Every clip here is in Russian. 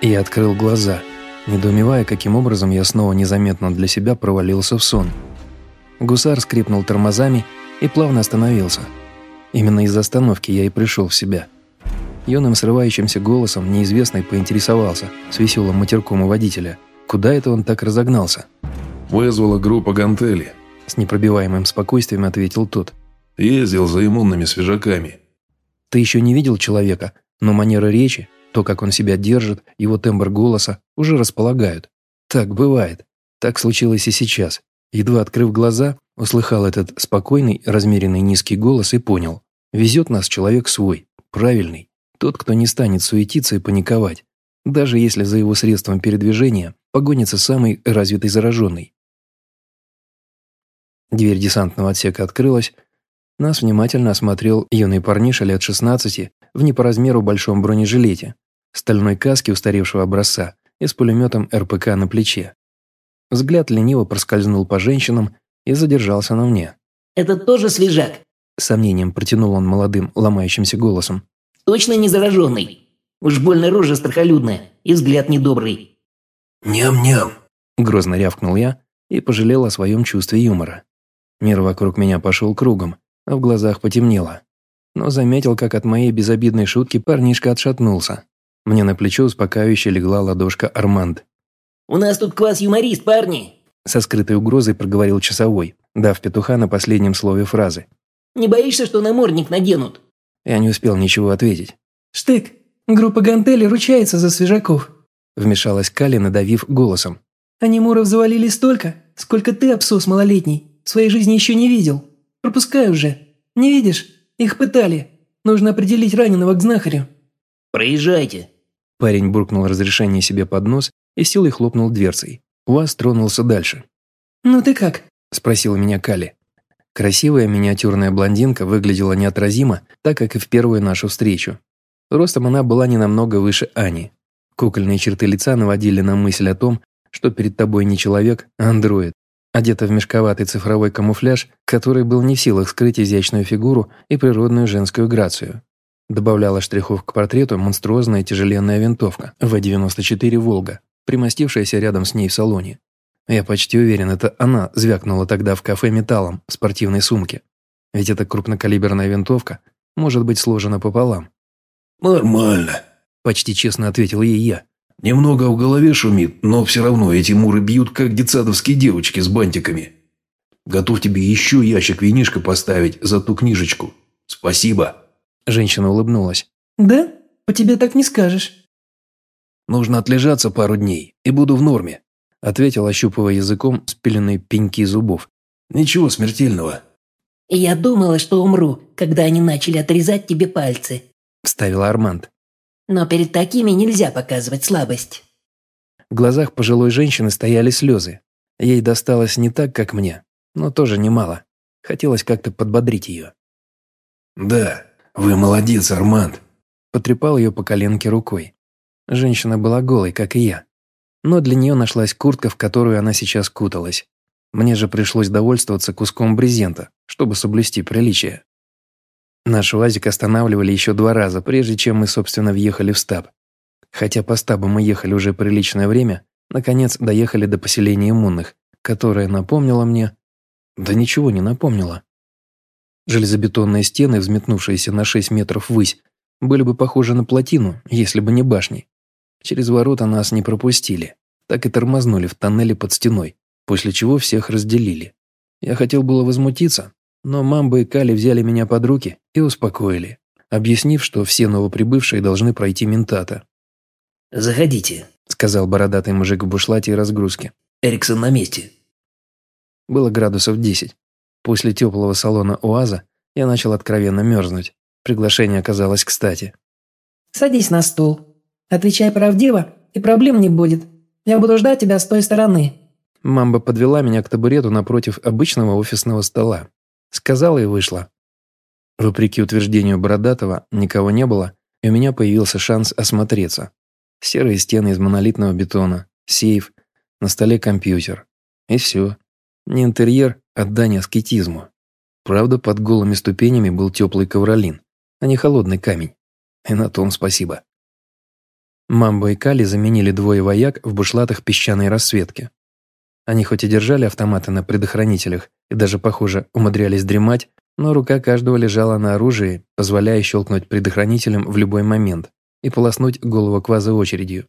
и открыл глаза, недоумевая, каким образом я снова незаметно для себя провалился в сон. Гусар скрипнул тормозами и плавно остановился. Именно из остановки я и пришел в себя. Юным срывающимся голосом неизвестный поинтересовался с веселым матерком у водителя, куда это он так разогнался. «Вызвала группа гантели», – с непробиваемым спокойствием ответил тот. «Ездил за иммунными свежаками». «Ты еще не видел человека, но манера речи, то, как он себя держит, его тембр голоса уже располагают. Так бывает. Так случилось и сейчас. Едва открыв глаза, услыхал этот спокойный, размеренный низкий голос и понял. Везет нас человек свой, правильный. Тот, кто не станет суетиться и паниковать. Даже если за его средством передвижения погонится самый развитый зараженный. Дверь десантного отсека открылась. Нас внимательно осмотрел юный парниша лет 16 в не большом бронежилете, стальной каске устаревшего образца и с пулеметом РПК на плече. Взгляд лениво проскользнул по женщинам и задержался на мне. «Это тоже свежак?» сомнением протянул он молодым, ломающимся голосом. «Точно не зараженный? Уж больно рожа страхолюдная и взгляд недобрый». «Ням-ням!» – грозно рявкнул я и пожалел о своем чувстве юмора. Мир вокруг меня пошел кругом, а в глазах потемнело. Но заметил, как от моей безобидной шутки парнишка отшатнулся. Мне на плечо успокаивающе легла ладошка Арманд. «У нас тут квас-юморист, парни!» Со скрытой угрозой проговорил часовой, дав петуха на последнем слове фразы. «Не боишься, что намордник наденут?» Я не успел ничего ответить. «Штык, группа Гантели ручается за свежаков», вмешалась Кали, надавив голосом. «Они Муров завалили столько, сколько ты, абсос малолетний, в своей жизни еще не видел. Пропускай уже. Не видишь? Их пытали. Нужно определить раненого к знахарю». «Проезжайте», Парень буркнул разрешение себе под нос и силой хлопнул дверцей. УАЗ тронулся дальше. «Ну ты как?» – спросила меня Кали. Красивая миниатюрная блондинка выглядела неотразимо, так как и в первую нашу встречу. Ростом она была не намного выше Ани. Кукольные черты лица наводили на мысль о том, что перед тобой не человек, а андроид, одета в мешковатый цифровой камуфляж, который был не в силах скрыть изящную фигуру и природную женскую грацию. Добавляла штрихов к портрету монструозная тяжеленная винтовка В-94 «Волга», примостившаяся рядом с ней в салоне. Я почти уверен, это она звякнула тогда в кафе металлом в спортивной сумке. Ведь эта крупнокалиберная винтовка может быть сложена пополам. «Нормально», – почти честно ответил ей я. «Немного в голове шумит, но все равно эти муры бьют, как детсадовские девочки с бантиками. Готов тебе еще ящик винишка поставить за ту книжечку. Спасибо». Женщина улыбнулась. «Да? По тебе так не скажешь». «Нужно отлежаться пару дней, и буду в норме», ответил, ощупывая языком спиленные пеньки зубов. «Ничего смертельного». «Я думала, что умру, когда они начали отрезать тебе пальцы», вставила Арманд. «Но перед такими нельзя показывать слабость». В глазах пожилой женщины стояли слезы. Ей досталось не так, как мне, но тоже немало. Хотелось как-то подбодрить ее. «Да, «Вы молодец, Арманд!» Потрепал ее по коленке рукой. Женщина была голой, как и я. Но для нее нашлась куртка, в которую она сейчас куталась. Мне же пришлось довольствоваться куском брезента, чтобы соблюсти приличие. Наш УАЗик останавливали еще два раза, прежде чем мы, собственно, въехали в стаб. Хотя по стабу мы ехали уже приличное время, наконец доехали до поселения иммунных, которое напомнило мне... Да ничего не напомнило. Железобетонные стены, взметнувшиеся на 6 метров ввысь, были бы похожи на плотину, если бы не башни. Через ворота нас не пропустили, так и тормознули в тоннеле под стеной, после чего всех разделили. Я хотел было возмутиться, но Мамба и Кали взяли меня под руки и успокоили, объяснив, что все новоприбывшие должны пройти ментата. «Заходите», — сказал бородатый мужик в бушлате и разгрузке. «Эриксон на месте». Было градусов десять. После теплого салона УАЗа я начал откровенно мерзнуть. Приглашение оказалось кстати. «Садись на стул. Отвечай правдиво, и проблем не будет. Я буду ждать тебя с той стороны». Мамба подвела меня к табурету напротив обычного офисного стола. Сказала и вышла. Вопреки утверждению Бородатого, никого не было, и у меня появился шанс осмотреться. Серые стены из монолитного бетона, сейф, на столе компьютер. И все. Не интерьер, Отдание аскетизму. Правда, под голыми ступенями был теплый ковролин, а не холодный камень. И на том спасибо. Мамбо и Кали заменили двое вояк в бушлатах песчаной расцветки. Они хоть и держали автоматы на предохранителях и даже, похоже, умудрялись дремать, но рука каждого лежала на оружии, позволяя щелкнуть предохранителем в любой момент и полоснуть голову кваза очередью.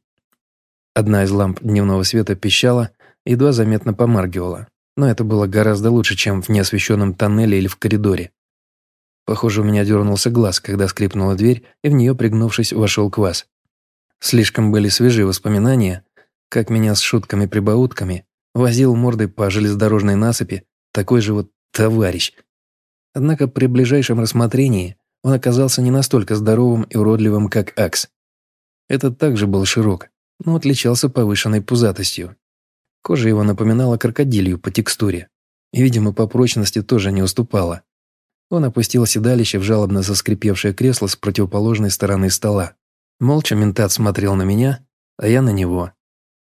Одна из ламп дневного света пищала, едва заметно помаргивала, но это было гораздо лучше, чем в неосвещенном тоннеле или в коридоре. Похоже, у меня дернулся глаз, когда скрипнула дверь, и в нее, пригнувшись, вошел квас. Слишком были свежие воспоминания, как меня с шутками-прибаутками возил мордой по железнодорожной насыпи такой же вот товарищ. Однако при ближайшем рассмотрении он оказался не настолько здоровым и уродливым, как Акс. Этот также был широк, но отличался повышенной пузатостью. Кожа его напоминала крокодилью по текстуре, и, видимо, по прочности тоже не уступала. Он опустил седалище в жалобно заскрипевшее кресло с противоположной стороны стола. Молча ментат смотрел на меня, а я на него.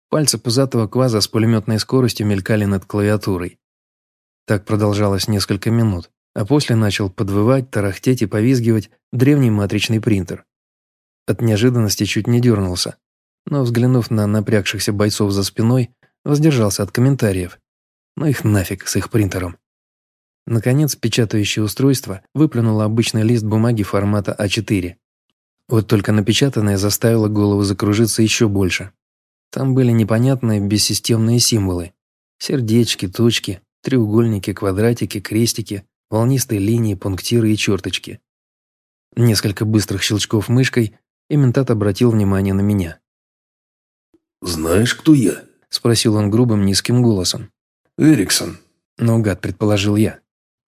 Пальцы пузатого кваза с пулеметной скоростью мелькали над клавиатурой. Так продолжалось несколько минут, а после начал подвывать, тарахтеть и повизгивать древний матричный принтер. От неожиданности чуть не дернулся, но, взглянув на напрягшихся бойцов за спиной, воздержался от комментариев. Ну их нафиг с их принтером. Наконец, печатающее устройство выплюнуло обычный лист бумаги формата А4. Вот только напечатанное заставило голову закружиться еще больше. Там были непонятные бессистемные символы. Сердечки, точки, треугольники, квадратики, крестики, волнистые линии, пунктиры и черточки. Несколько быстрых щелчков мышкой, и ментат обратил внимание на меня. «Знаешь, кто я?» – спросил он грубым низким голосом. «Эриксон». Наугад предположил я.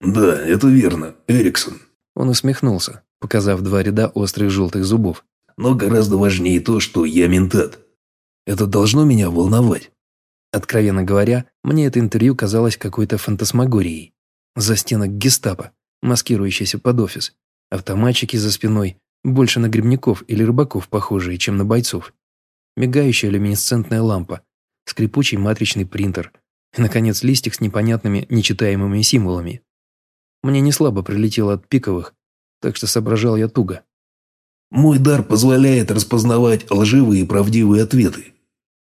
«Да, это верно, Эриксон». Он усмехнулся, показав два ряда острых желтых зубов. «Но гораздо важнее то, что я ментат. Это должно меня волновать». Откровенно говоря, мне это интервью казалось какой-то фантасмагорией. За стенок гестапо, маскирующийся под офис. Автоматчики за спиной, больше на грибников или рыбаков похожие, чем на бойцов. Мигающая люминесцентная лампа, скрипучий матричный принтер и, наконец, листик с непонятными, нечитаемыми символами. Мне не слабо прилетело от пиковых, так что соображал я туго. «Мой дар позволяет распознавать лживые и правдивые ответы.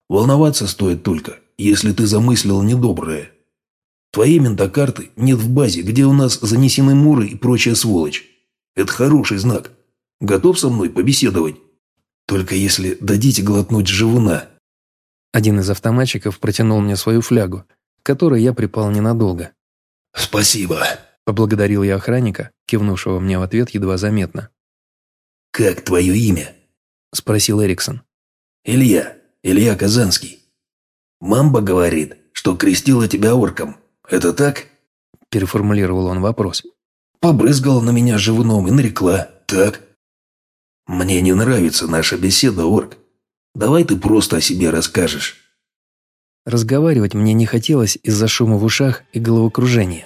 Волноваться стоит только, если ты замыслил недоброе. Твоей ментокарты нет в базе, где у нас занесены муры и прочая сволочь. Это хороший знак. Готов со мной побеседовать? Только если дадите глотнуть живуна». Один из автоматчиков протянул мне свою флягу, которой я припал ненадолго. «Спасибо», Поблагодарил я охранника, кивнувшего мне в ответ едва заметно. «Как твое имя?» – спросил Эриксон. «Илья. Илья Казанский. Мамба говорит, что крестила тебя орком. Это так?» – переформулировал он вопрос. «Побрызгала на меня живуном и нарекла. Так?» «Мне не нравится наша беседа, орк. Давай ты просто о себе расскажешь». Разговаривать мне не хотелось из-за шума в ушах и головокружения.